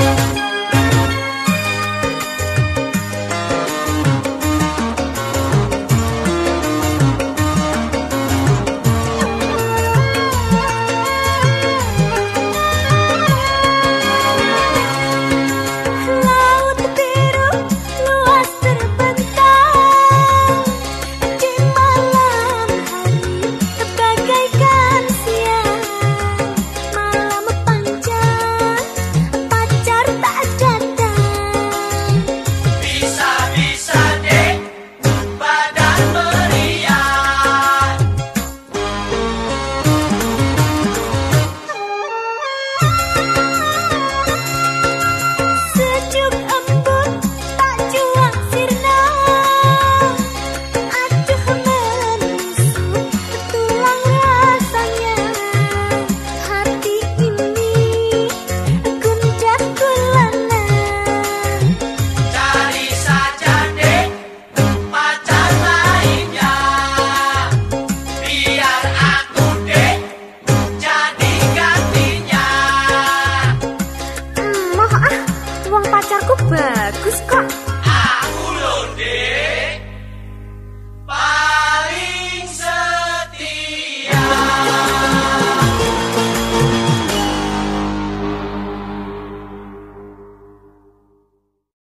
you